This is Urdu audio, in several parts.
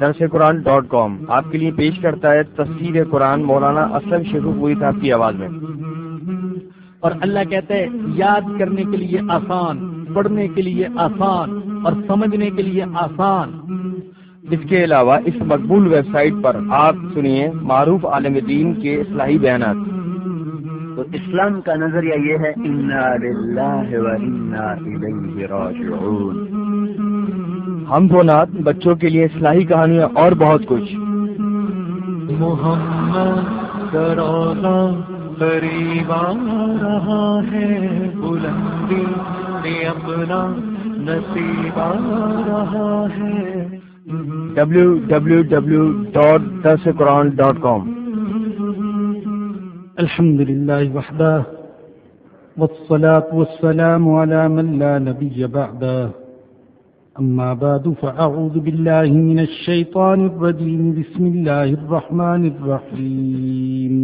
درس قرآن ڈاٹ کام آپ کے لیے پیش کرتا ہے تفصیل قرآن مولانا اسلم شیخو پوری صاحب کی آواز میں۔ اور اللہ کہتے ہیں یاد کرنے کے لیے آسان، پڑھنے کے لیے آسان اور سمجھنے کے لیے آسان۔ اس کے علاوہ اس مقبول ویب سائٹ پر آپ سنیے معروف عالم دین کے اصلاحی بیانات۔ تو اسلام کا نظریہ یہ ہے ہم تو نات بچوں کے لیے اصلاحی کہانیاں اور بہت کچھ۔ محمد قریب آ رہا ہے بلندی نے اپنا نصیب آ رہا ہے۔ ڈبلو الحمد لله وحده، والصلاة والسلام على من لا نبي بعده. أما بعد، فأعوذ بالله من الشيطان الرجيم. بسم الله الرحمن الرحيم.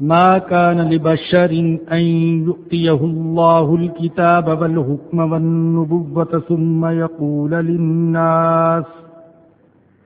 ما كان لبشر أن يؤتيه الله الكتاب والحكم والنبوة ثم يقول للناس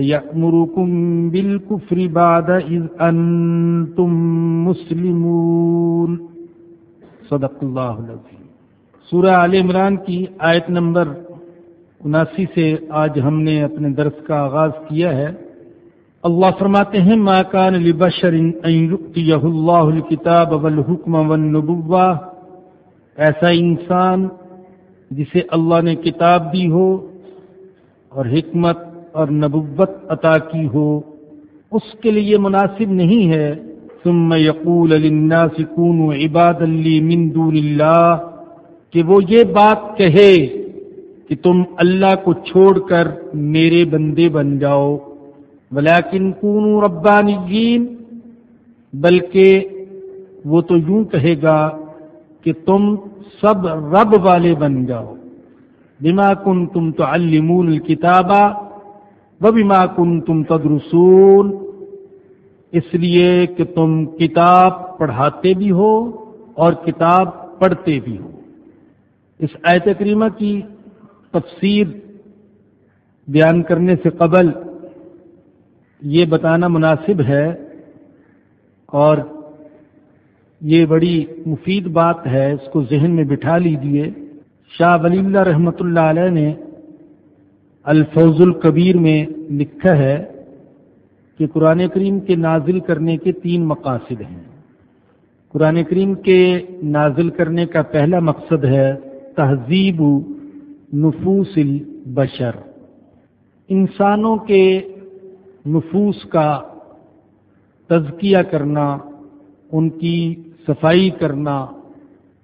يأمركم بالكفر بعد إذ أنتم مسلمون؟ صدق اللہ العظیم. سورہ عال عمران کی آیت نمبر اناسی سے آج ہم نے اپنے درس کا آغاز کیا ہے۔ اللہ فرماتے ہیں، ما کان لبشر ان یؤتیہ اللہ الکتاب والحکم والنبوہ۔ ایسا انسان جسے اللہ نے کتاب دی ہو اور حکمت اور نبوت عطا کی ہو، اس کے لیے مناسب نہیں ہے۔ ثم یقول للناس كونوا عبادا لي من دون اللہ، کہ وہ یہ بات کہے کہ تم اللہ کو چھوڑ کر میرے بندے بن جاؤ۔ ولیکن كونوا ربانیین، بلکہ وہ تو یوں کہے گا کہ تم سب رب والے بن جاؤ۔ بما کنتم تعلمون الکتابہ وبما کنتم تدرسون، اس لیے کہ تم کتاب پڑھاتے بھی ہو اور کتاب پڑھتے بھی ہو۔ اس آیت کریمہ کی تفسیر بیان کرنے سے قبل یہ بتانا مناسب ہے اور یہ بڑی مفید بات ہے، اس کو ذہن میں بٹھا لیجیے شاہ ولی اللہ رحمۃ اللہ علیہ نے الفوز القبیر میں لکھا ہے کہ قرآن کریم کے نازل کرنے کے تین مقاصد ہیں۔ قرآن کریم کے نازل کرنے کا پہلا مقصد ہے تہذیب نفوس البشر۔ انسانوں کے نفوس کا تزکیہ کرنا، ان کی صفائی کرنا،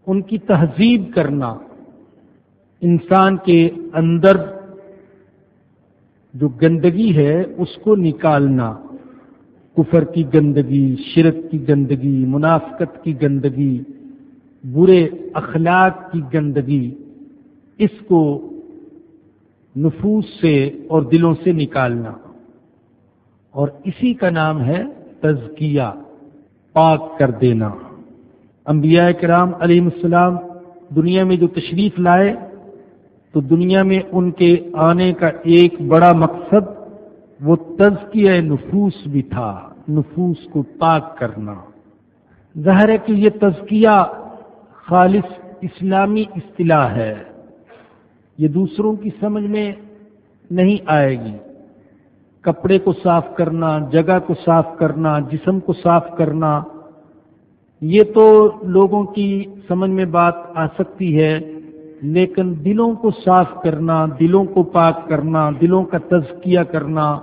ان کی تہذیب کرنا انسان کے اندر جو گندگی ہے اس کو نکالنا، کفر کی گندگی، شرک کی گندگی، منافقت کی گندگی، برے اخلاق کی گندگی، اس کو نفوس سے اور دلوں سے نکالنا۔ اور اسی کا نام ہے تزکیہ، پاک کر دینا۔ انبیاء کرام علیہ السلام دنیا میں جو تشریف لائے تو دنیا میں ان کے آنے کا ایک بڑا مقصد وہ تزکیہ نفوس بھی تھا، نفوس کو پاک کرنا۔ ظاہر ہے کہ یہ تزکیہ خالص اسلامی اصطلاح ہے۔ یہ دوسروں کی سمجھ میں نہیں آئے گی۔ کپڑے کو صاف کرنا، جگہ کو صاف کرنا، جسم کو صاف کرنا، یہ تو لوگوں کی سمجھ میں بات آ سکتی ہے۔ لیکن دلوں کو صاف کرنا، دلوں کو پاک کرنا، دلوں کا تزکیہ کرنا،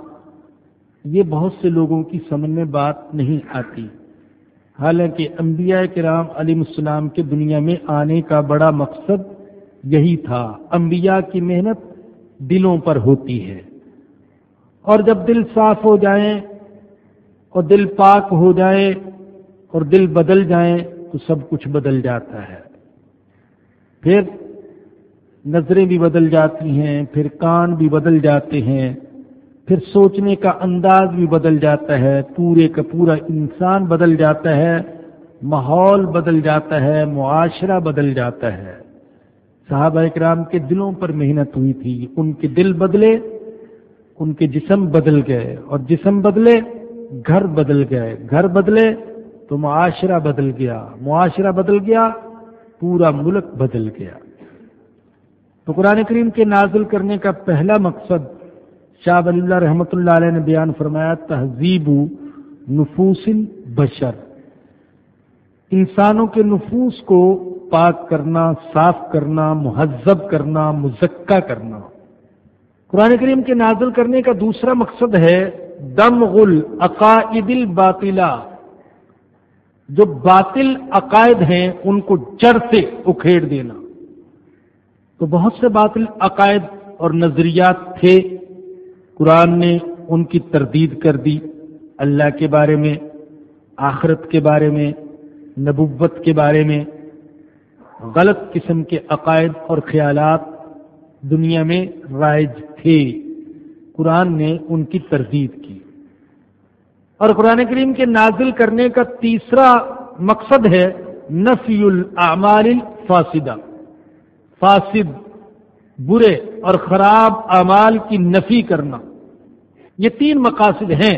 یہ بہت سے لوگوں کی سمجھ میں بات نہیں آتی۔ حالانکہ انبیاء کرام علیہ السلام کے دنیا میں آنے کا بڑا مقصد یہی تھا۔ انبیاء کی محنت دلوں پر ہوتی ہے۔ اور جب دل صاف ہو جائیں اور دل پاک ہو جائے اور دل بدل جائیں تو سب کچھ بدل جاتا ہے۔ پھر نظریں بھی بدل جاتی ہیں، پھر کان بھی بدل جاتے ہیں، پھر سوچنے کا انداز بھی بدل جاتا ہے، پورے کا پورا انسان بدل جاتا ہے، ماحول بدل جاتا ہے، معاشرہ بدل جاتا ہے۔ صحابہ اکرام کے دلوں پر محنت ہوئی تھی، ان کے دل بدلے، ان کے جسم بدل گئے اور جسم بدلے، گھر بدل گئے۔ گھر بدلے تو معاشرہ بدل گیا، معاشرہ بدل گیا، پورا ملک بدل گیا۔ تو قرآن کریم کے نازل کرنے کا پہلا مقصد شاہ ولی اللہ رحمۃ اللہ علیہ نے بیان فرمایا، تہذیب نفوس بشر انسانوں کے نفوس کو پاک کرنا، صاف کرنا، مہذب کرنا مزکہ کرنا۔ قرآن کریم کے نازل کرنے کا دوسرا مقصد ہے دم غل عقائد الباطلا جو باطل عقائد ہیں، ان کو جڑ سے اکھیڑ دینا۔ تو بہت سے باطل عقائد اور نظریات تھے۔ قرآن نے ان کی تردید کر دی اللہ کے بارے میں، آخرت کے بارے میں، نبوت کے بارے میں۔ غلط قسم کے عقائد اور خیالات دنیا میں رائج تھے۔ قرآن نے ان کی تردید کی۔ اور قرآن کریم کے نازل کرنے کا تیسرا مقصد ہے نفی الاعمال الفاسدہ۔ فاسد، برے اور خراب اعمال کی نفی کرنا۔ یہ تین مقاصد ہیں۔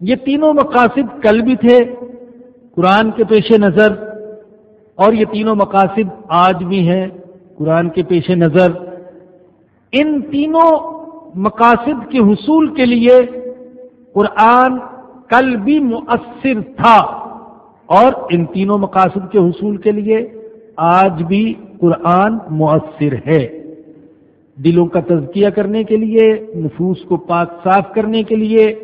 یہ تینوں مقاصد کل بھی تھے، قرآن کے پیش نظر، اور یہ تینوں مقاصد آج بھی ہیں، قرآن کے پیش نظر۔ ان تینوں مقاصد کے حصول کے لیے قرآن کل بھی مؤثر تھا، اور ان تینوں مقاصد کے حصول کے لیے آج بھی قرآن مؤثر ہے۔ دلوں کا تزکیہ کرنے کے لیے، نفوس کو پاک صاف کرنے کے لیے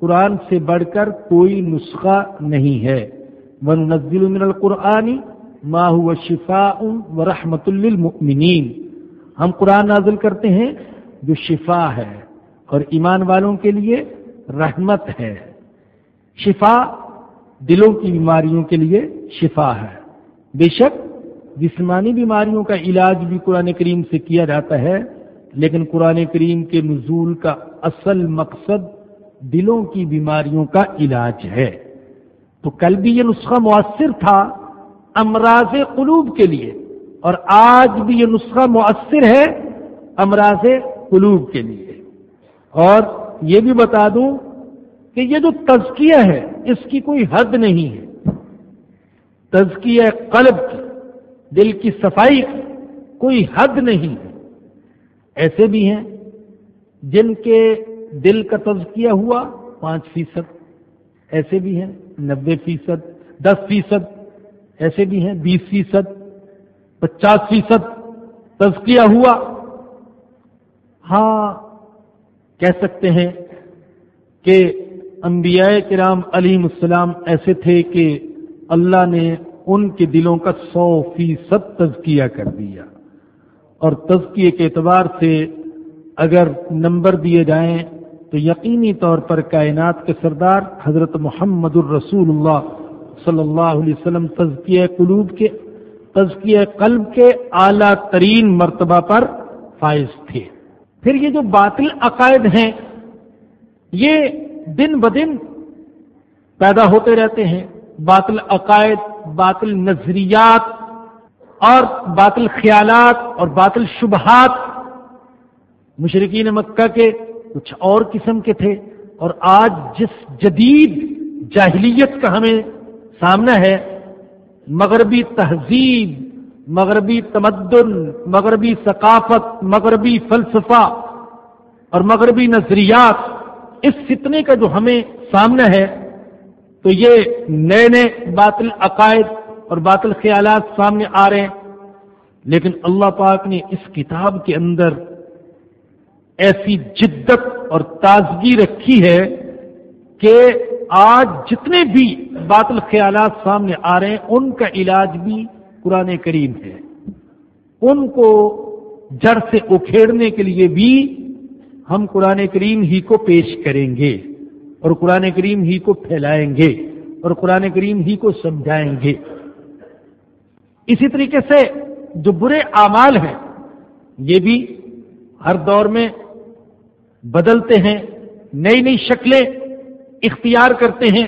قرآن سے بڑھ کر کوئی نسخہ نہیں ہے۔ من نزل من القرآن ما هو شفاء و رحمت للمؤمنین ہم قرآن نازل کرتے ہیں جو شفا ہے اور ایمان والوں کے لیے رحمت ہے۔ شفا دلوں کی بیماریوں کے لیے شفا ہے۔ بے شک جسمانی بیماریوں کا علاج بھی قرآن کریم سے کیا جاتا ہے، لیکن قرآن کریم کے نزول کا اصل مقصد دلوں کی بیماریوں کا علاج ہے۔ تو کل بھی یہ نسخہ مؤثر تھا امراض قلوب کے لیے، اور آج بھی یہ نسخہ مؤثر ہے امراض قلوب کے لیے۔ اور یہ بھی بتا دوں کہ یہ جو تزکیہ ہے، اس کی کوئی حد نہیں ہے۔ تزکیہ قلب کی دل کی صفائی کی کوئی حد نہیں ہے۔ ایسے بھی ہیں جن کے دل کا تزکیہ ہوا پانچ فیصد، ایسے بھی ہیں نبے فیصد، دس فیصد، ایسے بھی ہیں بیس فیصد، پچاس فیصد تزکیہ ہوا۔ ہاں کہہ سکتے ہیں کہ انبیاء کرام علیم السلام ایسے تھے کہ اللہ نے ان کے دلوں کا سو فیصد تزکیہ کر دیا۔ اور تزکیے کے اعتبار سے اگر نمبر دیے جائیں تو یقینی طور پر کائنات کے سردار حضرت محمد الرسول اللہ صلی اللہ علیہ وسلم تزکیہ قلوب کے، تزکیہ قلب کے اعلی ترین مرتبہ پر فائز تھے۔ پھر یہ جو باطل عقائد ہیں، یہ دن بدن پیدا ہوتے رہتے ہیں۔ باطل عقائد باطل نظریات اور باطل خیالات اور باطل شبہات۔ مشرقین مکہ کے کچھ اور قسم کے تھے اور آج جس جدید جاہلیت کا ہمیں سامنا ہے، مغربی تہذیب، مغربی تمدن، مغربی ثقافت، مغربی فلسفہ اور مغربی نظریات، اس فتنے کا جو ہمیں سامنا ہے تو یہ نئے نئے باطل عقائد اور باطل خیالات سامنے آ رہے ہیں۔ لیکن اللہ پاک نے اس کتاب کے اندر ایسی جدت اور تازگی رکھی ہے کہ آج جتنے بھی باطل خیالات سامنے آ رہے ہیں، ان کا علاج بھی قرآن کریم ہے۔ ان کو جڑ سے اکھیڑنے کے لیے بھی ہم قرآن کریم ہی کو پیش کریں گے۔ اور قرآن کریم ہی کو پھیلائیں گے اور قرآن کریم ہی کو سمجھائیں گے۔ اسی طریقے سے جو برے اعمال ہیں، یہ بھی ہر دور میں بدلتے ہیں، نئی نئی شکلیں اختیار کرتے ہیں۔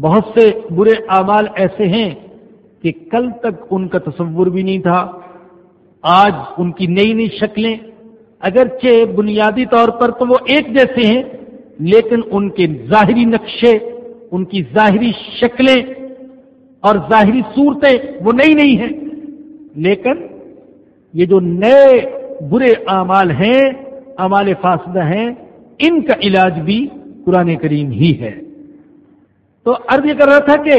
بہت سے برے اعمال ایسے ہیں کہ کل تک ان کا تصور بھی نہیں تھا، آج ان کی نئی نئی شکلیں۔ اگرچہ بنیادی طور پر تو وہ ایک جیسے ہیں لیکن ان کے ظاہری نقشے، ان کی ظاہری شکلیں اور ظاہری صورتیں وہ نئی نہیں ہیں۔ لیکن یہ جو نئے برے اعمال ہیں، اعمال فاصدہ ہیں، ان کا علاج بھی قرآن کریم ہی ہے۔ تو عرض یہ کر رہا تھا کہ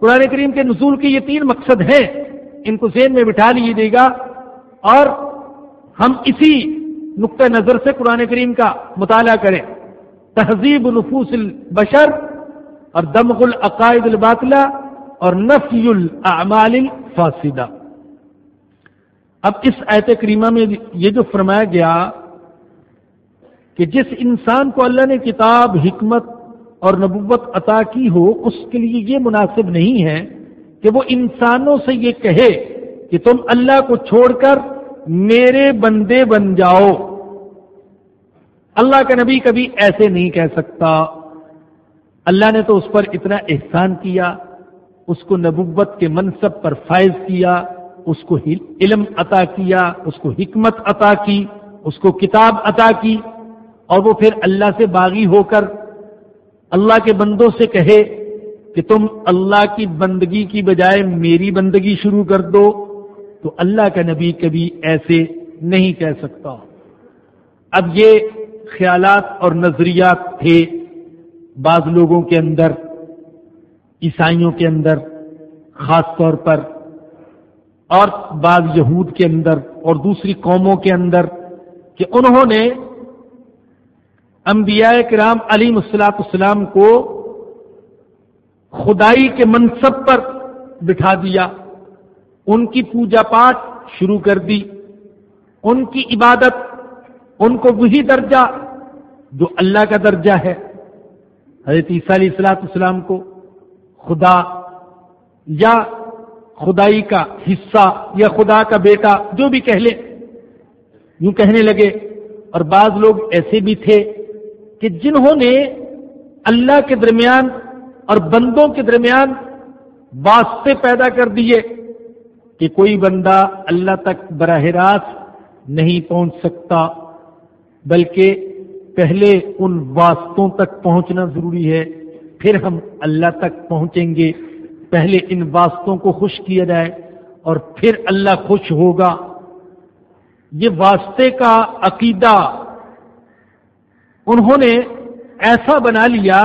قرآن کریم کے نزول کے یہ تین مقصد ہیں، ان کو ذہن میں بٹھا لیجیے گا۔ اور ہم اسی نقطۂ نظر سے قرآن کریم کا مطالعہ کریں۔ تہذیب نفوس البشر اور دمغ العقائد الباطلہ اور نفی الاعمال الفاسدہ۔ اب اس ایت کریمہ میں یہ جو فرمایا گیا کہ جس انسان کو اللہ نے کتاب، حکمت اور نبوت عطا کی ہو، اس کے لیے یہ مناسب نہیں ہے کہ وہ انسانوں سے یہ کہے کہ تم اللہ کو چھوڑ کر میرے بندے بن جاؤ۔ اللہ کا نبی کبھی ایسے نہیں کہہ سکتا۔ اللہ نے تو اس پر اتنا احسان کیا، اس کو نبوت کے منصب پر فائز کیا، اس کو علم عطا کیا، اس کو حکمت عطا کی، اس کو کتاب عطا کی، اور وہ پھر اللہ سے باغی ہو کر اللہ کے بندوں سے کہے کہ تم اللہ کی بندگی کی بجائے میری بندگی شروع کر دو۔ تو اللہ کا نبی کبھی ایسے نہیں کہہ سکتا۔ اب یہ خیالات اور نظریات تھے بعض لوگوں کے اندر، عیسائیوں کے اندر، خاص طور پر، اور بعض یہود کے اندر اور دوسری قوموں کے اندر کہ انہوں نے انبیاء کرام علی مسلاط السلام کو خدائی کے منصب پر بٹھا دیا، ان کی پوجا پاٹ شروع کر دی، ان کی عبادت ان کو وہی درجہ جو اللہ کا درجہ ہے۔ حضرت عیسیٰ علیہ السلاط اسلام کو خدا یا خدائی کا حصہ یا خدا کا بیٹا جو بھی کہہ لے، یوں کہنے لگے۔ اور بعض لوگ ایسے بھی تھے کہ جنہوں نے اللہ کے درمیان اور بندوں کے درمیان واسطے پیدا کر دیے کہ کوئی بندہ اللہ تک براہ راست نہیں پہنچ سکتا۔ بلکہ پہلے ان واسطوں تک پہنچنا ضروری ہے، پھر ہم اللہ تک پہنچیں گے۔ پہلے ان واسطوں کو خوش کیا جائے اور پھر اللہ خوش ہوگا۔ یہ واسطے کا عقیدہ انہوں نے ایسا بنا لیا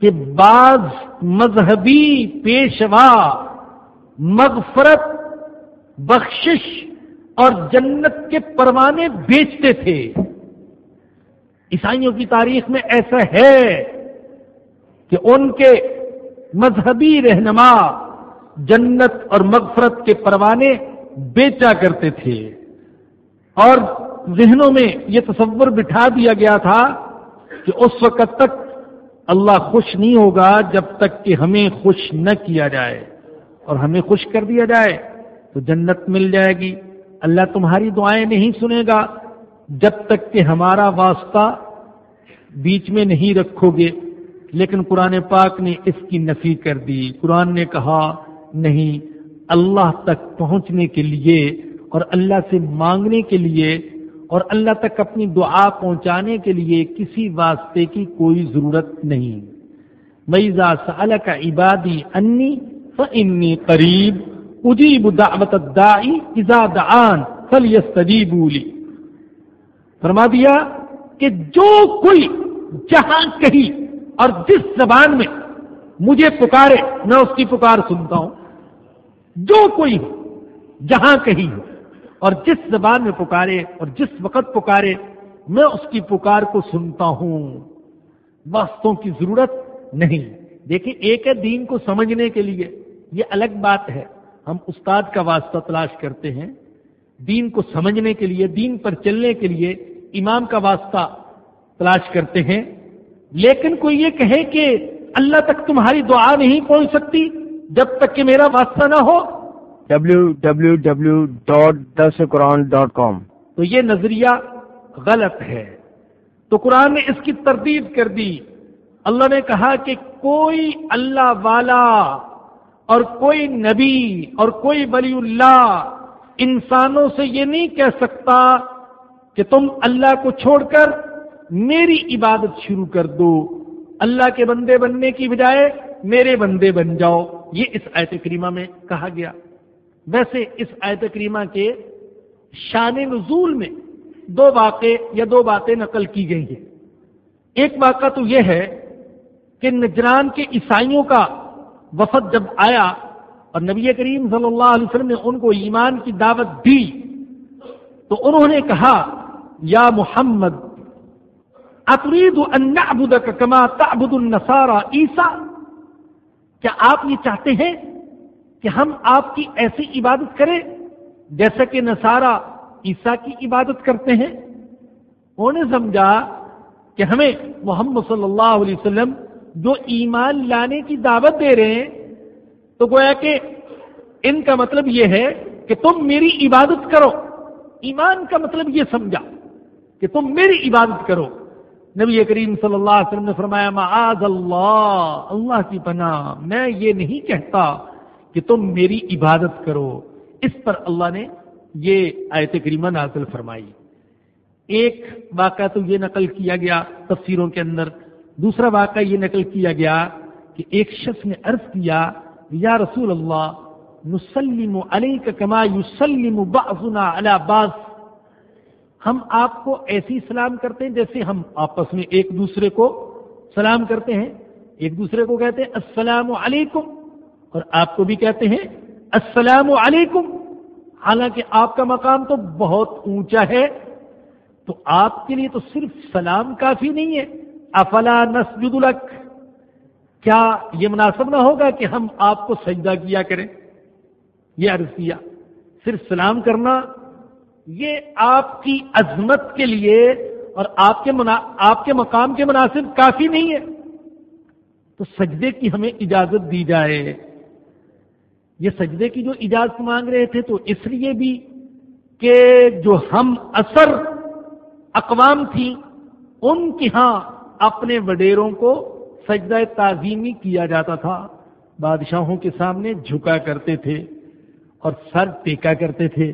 کہ بعض مذہبی پیشوا مغفرت، بخشش اور جنت کے پروانے بیچتے تھے۔ عیسائیوں کی تاریخ میں ایسا ہے کہ ان کے مذہبی رہنما جنت اور مغفرت کے پروانے بیچا کرتے تھے۔ اور ذہنوں میں یہ تصور بٹھا دیا گیا تھا کہ اس وقت تک اللہ خوش نہیں ہوگا جب تک کہ ہمیں خوش نہ کیا جائے۔ اور ہمیں خوش کر دیا جائے تو جنت مل جائے گی۔ اللہ تمہاری دعائیں نہیں سنے گا جب تک کہ ہمارا واسطہ بیچ میں نہیں رکھو گے۔ لیکن قرآن پاک نے اس کی نفی کر دی۔ قرآن نے کہا، نہیں، اللہ تک پہنچنے کے لیے اور اللہ سے مانگنے کے لیے اور اللہ تک اپنی دعا پہنچانے کے لیے کسی واسطے کی کوئی ضرورت نہیں۔ میزا سال کا عبادی انی فنی قریب اجیب دعوت الدائی اذا دعان فلیستجیبوا فرما دیا کہ جو کوئی جہاں کہیں اور جس زبان میں مجھے پکارے، میں اس کی پکار سنتا ہوں، جو کوئی ہو جہاں کہیں ہو اور جس زبان میں پکارے اور جس وقت پکارے، میں اس کی پکار کو سنتا ہوں۔ واسطوں کی ضرورت نہیں۔ دیکھیں، ایک ہے دین کو سمجھنے کے لیے، یہ الگ بات ہے۔ ہم استاد کا واسطہ تلاش کرتے ہیں دین کو سمجھنے کے لیے دین پر چلنے کے لیے امام کا واسطہ تلاش کرتے ہیں۔ لیکن کوئی یہ کہے کہ اللہ تک تمہاری دعا نہیں پہنچ سکتی جب تک کہ میرا واسطہ نہ ہو۔ ڈبلو ڈبلو ڈبلو ڈاٹ دس قرآن ڈاٹ کام تو یہ نظریہ غلط ہے۔ تو قرآن نے اس کی تردید کر دی۔ اللہ نے کہا کہ کوئی اللہ والا اور کوئی نبی اور کوئی ولی اللہ انسانوں سے یہ نہیں کہہ سکتا کہ تم اللہ کو چھوڑ کر میری عبادت شروع کر دو۔ اللہ کے بندے بننے کی بجائے میرے بندے بن جاؤ۔ یہ اس آیت کریمہ میں کہا گیا۔ ویسے اس آیت کریمہ کے شان نزول میں دو واقع یا دو باتیں نقل کی گئی ہیں۔ ایک واقعہ تو یہ ہے کہ نجران کے عیسائیوں کا وفد جب آیا اور نبی کریم صلی اللہ علیہ وسلم نے ان کو ایمان کی دعوت دی، تو انہوں نے کہا، یا محمد اطرید کا کما تعبد النصارى عیسا کیا آپ یہ چاہتے ہیں کہ ہم آپ کی ایسی عبادت کریں جیسا کہ نصارہ عیسیٰ کی عبادت کرتے ہیں؟ انہوں نے سمجھا کہ ہمیں محمد صلی اللہ علیہ وسلم جو ایمان لانے کی دعوت دے رہے ہیں، تو گویا کہ ان کا مطلب یہ ہے کہ تم میری عبادت کرو۔ ایمان کا مطلب یہ سمجھا کہ تم میری عبادت کرو۔ نبی کریم صلی اللہ علیہ وسلم نے فرمایا، معاذ اللہ اللہ کی پناہ۔ میں یہ نہیں کہتا کہ تم میری عبادت کرو۔ اس پر اللہ نے یہ آیت کریمہ نازل فرمائی۔ ایک واقعہ تو یہ نقل کیا گیا تفسیروں کے اندر دوسرا واقعہ یہ نقل کیا گیا کہ ایک شخص نے عرض کیا یا رسول اللہ، نسلم علیک کما یسلم بعضنا علی بعض۔ ہم آپ کو ایسی سلام کرتے ہیں جیسے ہم آپس میں ایک دوسرے کو سلام کرتے ہیں۔ ایک دوسرے کو کہتے ہیں السلام علیکم، اور آپ کو بھی کہتے ہیں السلام علیکم۔ حالانکہ آپ کا مقام تو بہت اونچا ہے، تو آپ کے لیے تو صرف سلام کافی نہیں ہے۔ افلا نسجد لک؟ کیا یہ مناسب نہ ہوگا کہ ہم آپ کو سجدہ کیا کریں؟ یہ عرض کیا، صرف سلام کرنا، یہ آپ کی عظمت کے لیے اور آپ کے منا... آپ کے مقام کے مناسب کافی نہیں ہے۔ تو سجدے کی ہمیں اجازت دی جائے۔ یہ سجدے کی جو اجازت مانگ رہے تھے تو اس لیے بھی کہ جو ہم اثر اقوام تھی ان کی ہاں اپنے وڈیروں کو سجدہ تعظیمی کیا جاتا تھا۔ بادشاہوں کے سامنے جھکا کرتے تھے اور سر ٹیکا کرتے تھے۔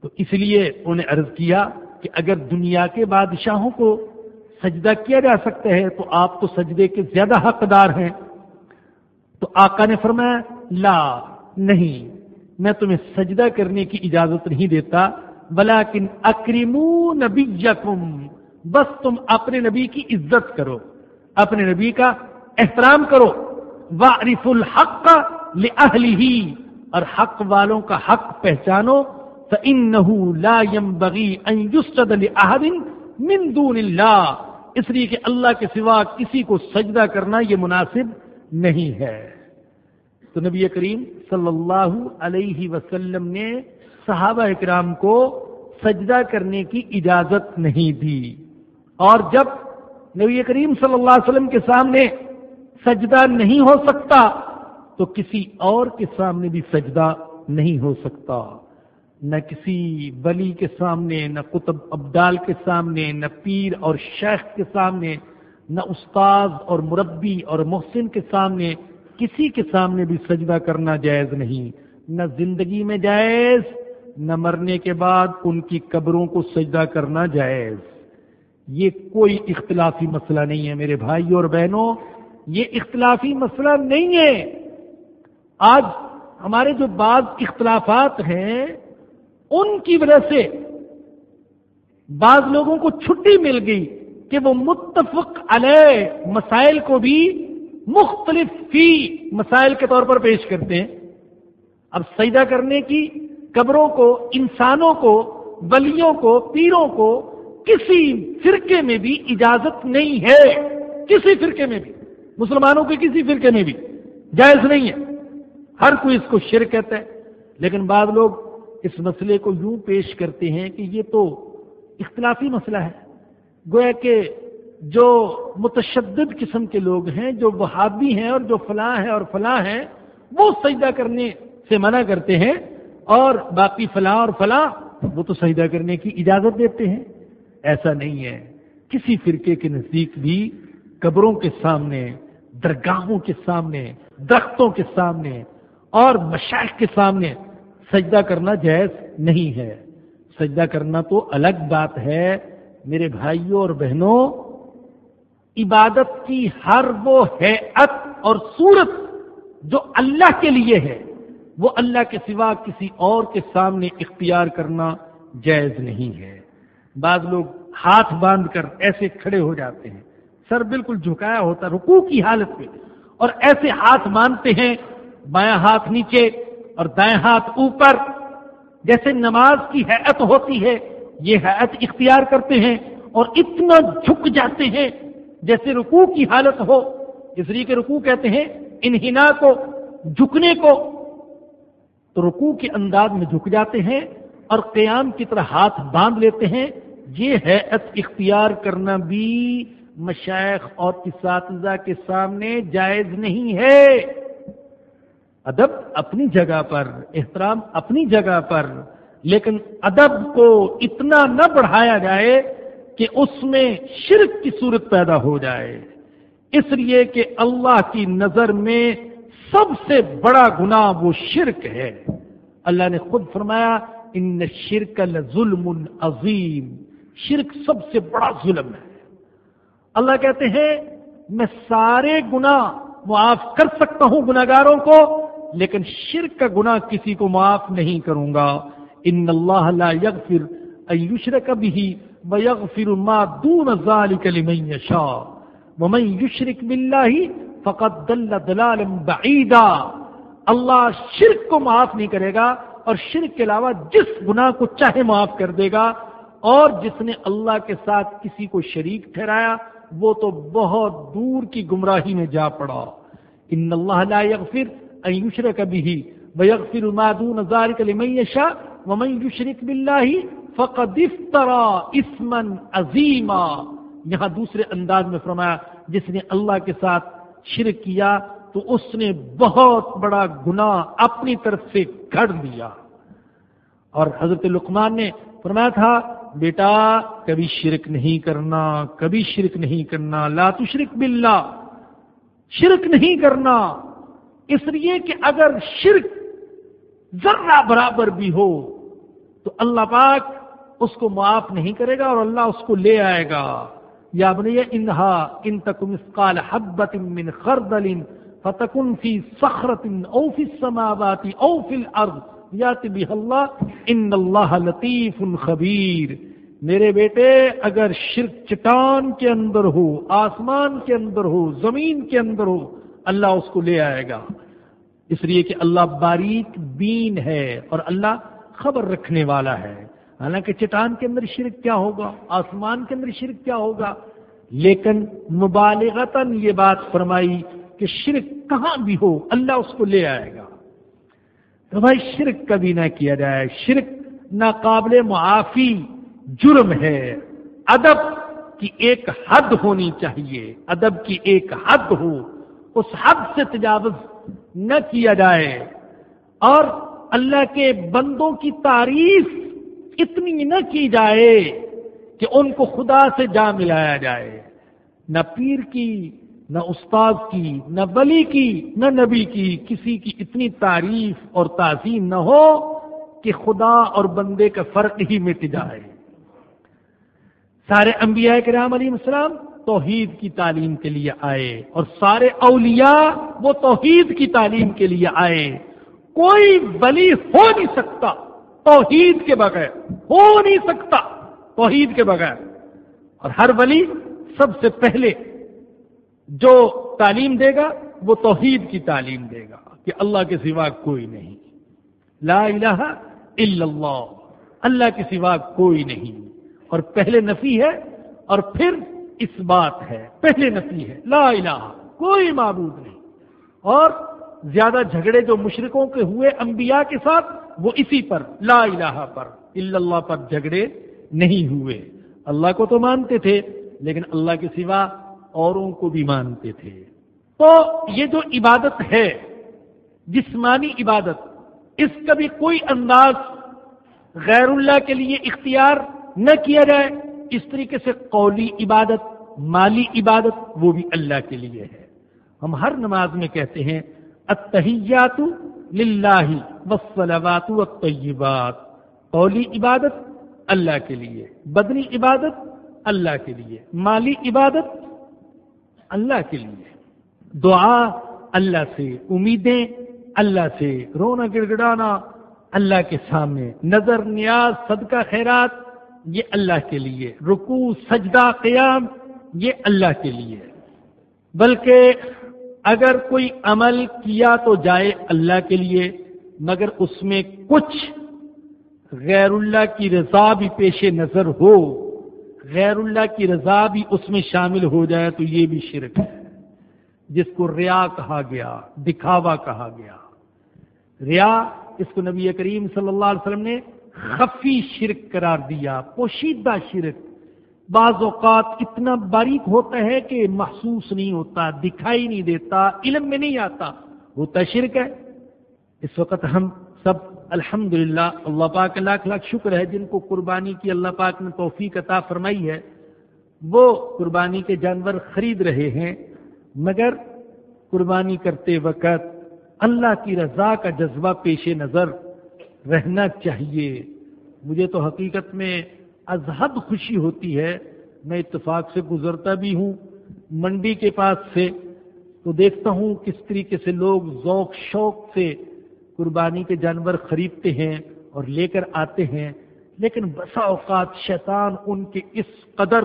تو اس لیے انہیں عرض کیا کہ اگر دنیا کے بادشاہوں کو سجدہ کیا جا سکتا ہے تو آپ تو سجدے کے زیادہ حقدار ہیں۔ تو آقا نے فرمایا، لا، نہیں، میں تمہیں سجدہ کرنے کی اجازت نہیں دیتا بلاکن اکریمو نبی بس تم اپنے نبی کی عزت کرو، اپنے نبی کا احترام کرو۔ وارف الحق کا اور حق والوں کا حق پہچانو۔ لا من دون اللہ اس لیے کہ اللہ کے سوا کسی کو سجدہ کرنا یہ مناسب نہیں ہے۔ تو نبی کریم صلی اللہ علیہ وسلم نے صحابہ اکرام کو سجدہ کرنے کی اجازت نہیں دی۔ اور جب نبی کریم صلی اللہ علیہ وسلم کے سامنے سجدہ نہیں ہو سکتا، تو کسی اور کے سامنے بھی سجدہ نہیں ہو سکتا۔ نہ کسی ولی کے سامنے، نہ قطب ابدال کے سامنے، نہ پیر اور شیخ کے سامنے، نہ استاد اور مربی اور محسن کے سامنے کسی کے سامنے بھی سجدہ کرنا جائز نہیں۔ نہ زندگی میں جائز، نہ مرنے کے بعد ان کی قبروں کو سجدہ کرنا جائز۔ یہ کوئی اختلافی مسئلہ نہیں ہے میرے بھائی اور بہنوں، یہ اختلافی مسئلہ نہیں ہے۔ آج ہمارے جو بعض اختلافات ہیں، ان کی وجہ سے بعض لوگوں کو چھٹی مل گئی کہ وہ متفق علیہ مسائل کو بھی مختلف فی مسائل کے طور پر پیش کرتے ہیں۔ اب سجدہ کرنے کی قبروں کو، انسانوں کو، ولیوں کو، پیروں کو کسی فرقے میں بھی اجازت نہیں ہے، کسی فرقے میں بھی۔ مسلمانوں کے کسی فرقے میں بھی جائز نہیں ہے۔ ہر کوئی اس کو شرک کہتا ہے، لیکن بعض لوگ اس مسئلے کو یوں پیش کرتے ہیں کہ یہ تو اختلافی مسئلہ ہے۔ گویا کہ جو متشدد قسم کے لوگ ہیں، جو بہادی ہیں اور جو فلاں ہیں اور فلاں ہیں، وہ سجدہ کرنے سے منع کرتے ہیں اور باقی فلاں اور فلاں وہ تو سجدہ کرنے کی اجازت دیتے ہیں۔ ایسا نہیں ہے۔ کسی فرقے کے نزدیک بھی قبروں کے سامنے، درگاہوں کے سامنے، درختوں کے سامنے اور مشاق کے سامنے سجدہ کرنا جائز نہیں ہے۔ سجدہ کرنا تو الگ بات ہے۔ میرے بھائیوں اور بہنوں، عبادت کی ہر وہ حیت اور صورت جو اللہ کے لیے ہے، وہ اللہ کے سوا کسی اور کے سامنے اختیار کرنا جائز نہیں ہے۔ بعض لوگ ہاتھ باندھ کر ایسے کھڑے ہو جاتے ہیں۔ سر بالکل جھکایا ہوتا رکوع کی حالت میں۔ اور ایسے ہاتھ مانتے ہیں، بایاں ہاتھ نیچے اور دائیں ہاتھ اوپر۔ جیسے نماز کی حیت ہوتی ہے، یہ حیت اختیار کرتے ہیں اور اتنا جھک جاتے ہیں جیسے رکوع کی حالت ہو۔ اس لیے کہ رکوع کہتے ہیں انہنا کو، جھکنے کو۔ تو رکوع کے انداز میں جھک جاتے ہیں اور قیام کی طرح ہاتھ باندھ لیتے ہیں۔ یہ حیت اختیار کرنا بھی مشائق اور اساتذہ کے سامنے جائز نہیں ہے۔ ادب اپنی جگہ پر، احترام اپنی جگہ پر، لیکن ادب کو اتنا نہ بڑھایا جائے کہ اس میں شرک کی صورت پیدا ہو جائے۔ اس لیے کہ اللہ کی نظر میں سب سے بڑا گناہ وہ شرک ہے۔ اللہ نے خود فرمایا، ان شرک ظلم عظیم شرک سب سے بڑا ظلم ہے۔ اللہ کہتے ہیں، میں سارے گنا معاف کر سکتا ہوں گناگاروں کو، لیکن شرک کا گناہ کسی کو معاف نہیں کروں گا۔ ان اللہ لا یغفر ان یشرک ویغفر ما دون ذلك لمن یشاء۔ ومن یشرک بالله فقد دل دلالا بعیدا۔ اللہ شرک کو معاف نہیں کرے گا اور شرک کے علاوہ جس گناہ کو چاہے معاف کر دے گا اور جس نے اللہ کے ساتھ کسی کو شریک ٹھہرایا، وہ تو بہت دور کی گمراہی میں جا پڑا۔ ان اللہ لا یغفر ان یشرک به ویغفر ما دون ذلك لمن یشاء، ومن یشرک بالله فقد افترى اسما عظیما۔ یہاں دوسرے انداز میں فرمایا، جس نے اللہ کے ساتھ شرک کیا، تو اس نے بہت بڑا گناہ اپنی طرف سے گھڑ لیا۔ اور حضرت لقمان نے فرمایا تھا بیٹا، کبھی شرک نہیں کرنا، کبھی شرک نہیں کرنا، لا تشرک باللہ، شرک نہیں کرنا۔ اس لیے کہ اگر شرک ذرہ برابر بھی ہو، تو اللہ پاک اس کو معاف نہیں کرے گا اور اللہ اس کو لے آئے گا۔ یا بنی، انہا ان تکم اسقال حبت من خردل فتکن فی صخرت او فی السماوات او فی الارض۔ یات بھی اللہ، ان اللہ لطیف خبیر۔ میرے بیٹے، اگر شرک چٹان کے اندر ہو، آسمان کے اندر ہو، زمین کے اندر ہو، اللہ اس کو لے آئے گا۔ اس لیے کہ اللہ باریک بین ہے اور اللہ خبر رکھنے والا ہے۔ حالانکہ چٹان کے اندر شرک کیا ہوگا؟ آسمان کے اندر شرک کیا ہوگا؟ لیکن مبالغتاً یہ بات فرمائی کہ شرک کہاں بھی ہو، اللہ اس کو لے آئے گا۔ تو بھائی شرک کبھی نہ کیا جائے۔ شرک ناقابل معافی جرم ہے۔ ادب کی ایک حد ہونی چاہیے۔ ادب کی ایک حد ہو۔ اس حد سے تجاوز نہ کیا جائے۔ اور اللہ کے بندوں کی تعریف اتنی نہ کی جائے کہ ان کو خدا سے جا ملایا جائے۔ نہ پیر کی نہ استاد کی، نہ بلی کی، نہ نبی کی کسی کی اتنی تعریف اور تعظیم نہ ہو کہ خدا اور بندے کا فرق ہی مٹ جائے۔ سارے انبیاء کرام علیہ السلام توحید کی تعلیم کے لیے آئے اور سارے اولیاء وہ توحید کی تعلیم کے لیے آئے۔ کوئی ولی ہو نہیں سکتا توحید کے بغیر، ہو نہیں سکتا توحید کے بغیر۔ اور ہر ولی سب سے پہلے جو تعلیم دے گا، وہ توحید کی تعلیم دے گا کہ اللہ کے سوا کوئی نہیں۔ لا الہ الا اللہ اللہ کے سوا کوئی نہیں۔ اور پہلے نفی ہے اور پھر اس بات ہے، پہلے نفی ہے۔ لا الہ، کوئی معبود نہیں۔ اور زیادہ جھگڑے جو مشرقوں کے ہوئے انبیاء کے ساتھ، وہ اسی پر، لا الہ پر اللہ پر جھگڑے نہیں ہوئے۔ اللہ کو تو مانتے تھے، لیکن اللہ کے سوا اوروں کو بھی مانتے تھے۔ تو یہ جو عبادت ہے، جسمانی عبادت، اس کا بھی کوئی انداز غیر اللہ کے لیے اختیار نہ کیا جائے۔ اس طریقے سے قولی عبادت، مالی عبادت، وہ بھی اللہ کے لیے ہے۔ ہم ہر نماز میں کہتے ہیں اتحیات للہ والصلوات والطیبات۔ قولی عبادت اللہ کے لیے، بدنی عبادت اللہ کے لیے۔ مالی عبادت اللہ کے لیے۔ دعا اللہ سے، امیدیں اللہ سے، رونا گڑ گڑانا اللہ کے سامنے۔ نظر، نیاز، صدقہ، خیرات، یہ اللہ کے لیے۔ رکو سجدہ، قیام، یہ اللہ کے لیے۔ بلکہ اگر کوئی عمل کیا تو جائے اللہ کے لیے، مگر اس میں کچھ غیر اللہ کی رضا بھی پیش نظر ہو۔ غیر اللہ کی رضا بھی اس میں شامل ہو جائے تو یہ بھی شرک ہے۔ جس کو ریا کہا گیا، دکھاوا کہا گیا۔ ریا، اس کو نبی کریم صلی اللہ علیہ وسلم نے خفی شرک قرار دیا، پوشیدہ شرک۔ بعض اوقات اتنا باریک ہوتا ہے کہ محسوس نہیں ہوتا، دکھائی نہیں دیتا، علم میں نہیں آتا، ہوتا شرک ہے۔ اس وقت ہم سب الحمد للہ اللہ پاک لاکھ لاکھ شکر ہے جن کو قربانی کی اللہ پاک نے توفیق عطا فرمائی ہے۔ وہ قربانی کے جانور خرید رہے ہیں، مگر قربانی کرتے وقت اللہ کی رضا کا جذبہ پیش نظر رہنا چاہیے۔ مجھے تو حقیقت میں ازحد خوشی ہوتی ہے، میں اتفاق سے گزرتا بھی ہوں، منڈی کے پاس سے تو دیکھتا ہوں کس طریقے سے لوگ ذوق شوق سے قربانی کے جانور خریدتے ہیں اور لے کر آتے ہیں، لیکن بسا اوقات شیطان ان کے اس قدر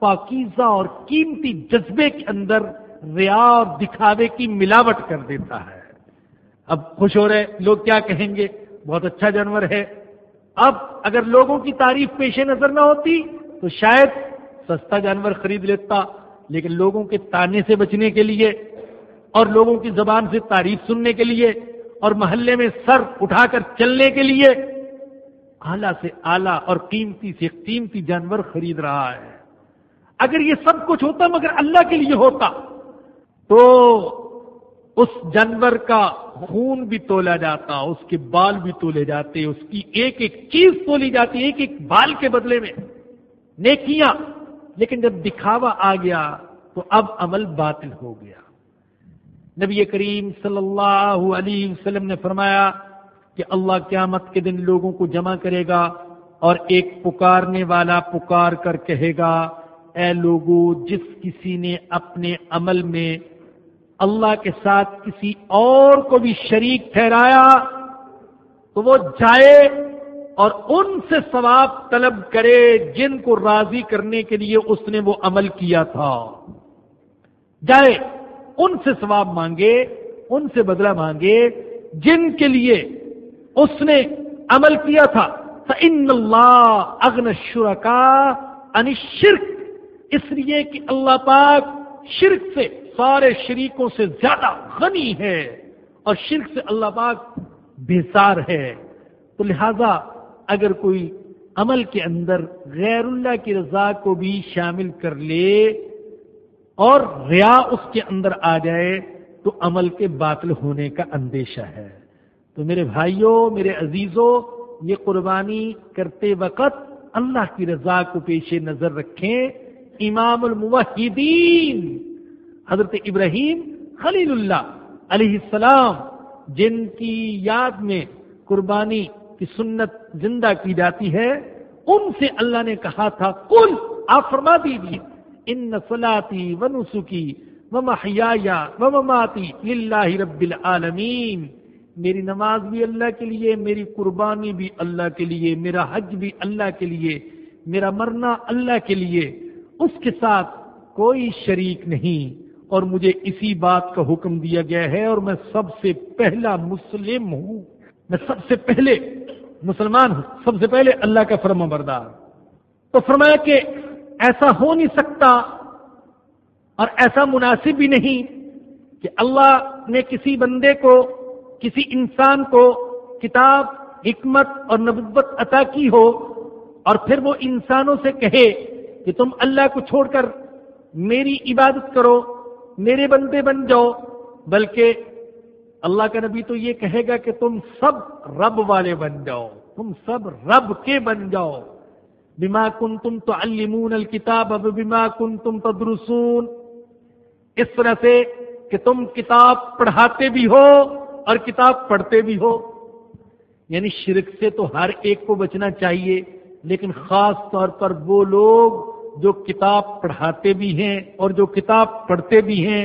پاکیزہ اور قیمتی جذبے کے اندر ریا اور دکھاوے کی ملاوٹ کر دیتا ہے۔ اب خوش ہو رہے، لوگ کیا کہیں گے؟ بہت اچھا جانور ہے۔ اب اگر لوگوں کی تعریف پیش نظر نہ ہوتی تو شاید سستا جانور خرید لیتا، لیکن لوگوں کے تانے سے بچنے کے لیے اور لوگوں کی زبان سے تعریف سننے کے لیے اور محلے میں سر اٹھا کر چلنے کے لیے اعلی سے اعلیٰ اور قیمتی سے قیمتی جانور خرید رہا ہے۔ اگر یہ سب کچھ ہوتا مگر اللہ کے لیے ہوتا، تو اس جانور کا خون بھی تولا جاتا، اس کے بال بھی تولے جاتے، اس کی ایک ایک چیز تولی جاتی، ایک ایک بال کے بدلے میں۔ نیکیاں، لیکن جب دکھاوا آ گیا تو اب عمل باطل ہو گیا۔ نبی کریم صلی اللہ علیہ وسلم نے فرمایا کہ اللہ قیامت کے دن لوگوں کو جمع کرے گا اور ایک پکارنے والا پکار کر کہے گا، اے لوگوں جس کسی نے اپنے عمل میں اللہ کے ساتھ کسی اور کو بھی شریک ٹھہرایا تو وہ جائے اور ان سے ثواب طلب کرے جن کو راضی کرنے کے لیے اس نے وہ عمل کیا تھا۔ جائے۔ ان سے ثواب مانگے، ان سے بدلہ مانگے، جن کے لیے اس نے عمل کیا تھا۔ ان اللہ اگن شرکا ان شرک اس لیے کہ اللہ پاک شرک سے سارے شریکوں سے زیادہ غنی ہے اور شرک سے اللہ پاک بےسار ہے۔ تو لہذا اگر کوئی عمل کے اندر غیر اللہ کی رضا کو بھی شامل کر لے اور ریا اس کے اندر آ جائے تو عمل کے باطل ہونے کا اندیشہ ہے۔ تو میرے بھائیوں میرے عزیزوں یہ قربانی کرتے وقت اللہ کی رضا کو پیش نظر رکھیں۔ امام الموحدین، حضرت ابراہیم خلیل اللہ علیہ السلام، جن کی یاد میں قربانی کی سنت زندہ کی جاتی ہے، ان سے اللہ نے کہا تھا کل آپ فرما دیجیے ان سلاتی و نسخی و محیا و مماتی اللہ رب العالمین میری نماز بھی اللہ کے لیے، میری قربانی بھی اللہ کے لیے، میرا حج بھی اللہ کے لیے، میرا مرنا اللہ کے لیے۔ اس کے ساتھ کوئی شریک نہیں۔ اور مجھے اسی بات کا حکم دیا گیا ہے اور میں سب سے پہلا مسلم ہوں۔ میں سب سے پہلے مسلمان ہوں۔ سب سے پہلے اللہ کا فرما بردار۔ تو فرمایا کہ ایسا ہو نہیں سکتا اور ایسا مناسب بھی نہیں کہ اللہ نے کسی بندے کو، کسی انسان کو کتاب، حکمت اور نبوت عطا کی ہو اور پھر وہ انسانوں سے کہے کہ تم اللہ کو چھوڑ کر میری عبادت کرو، میرے بندے بن جاؤ، بلکہ اللہ کا نبی تو یہ کہے گا کہ تم سب رب والے بن جاؤ، تم سب رب کے بن جاؤ۔ بما کن تم تو المون الکتاب اب بیما کن تم تدرسون۔ اس طرح سے کہ تم کتاب پڑھاتے بھی ہو اور کتاب پڑھتے بھی ہو۔ یعنی شرک سے تو ہر ایک کو بچنا چاہیے، لیکن خاص طور پر وہ لوگ جو کتاب پڑھاتے بھی ہیں اور جو کتاب پڑھتے بھی ہیں۔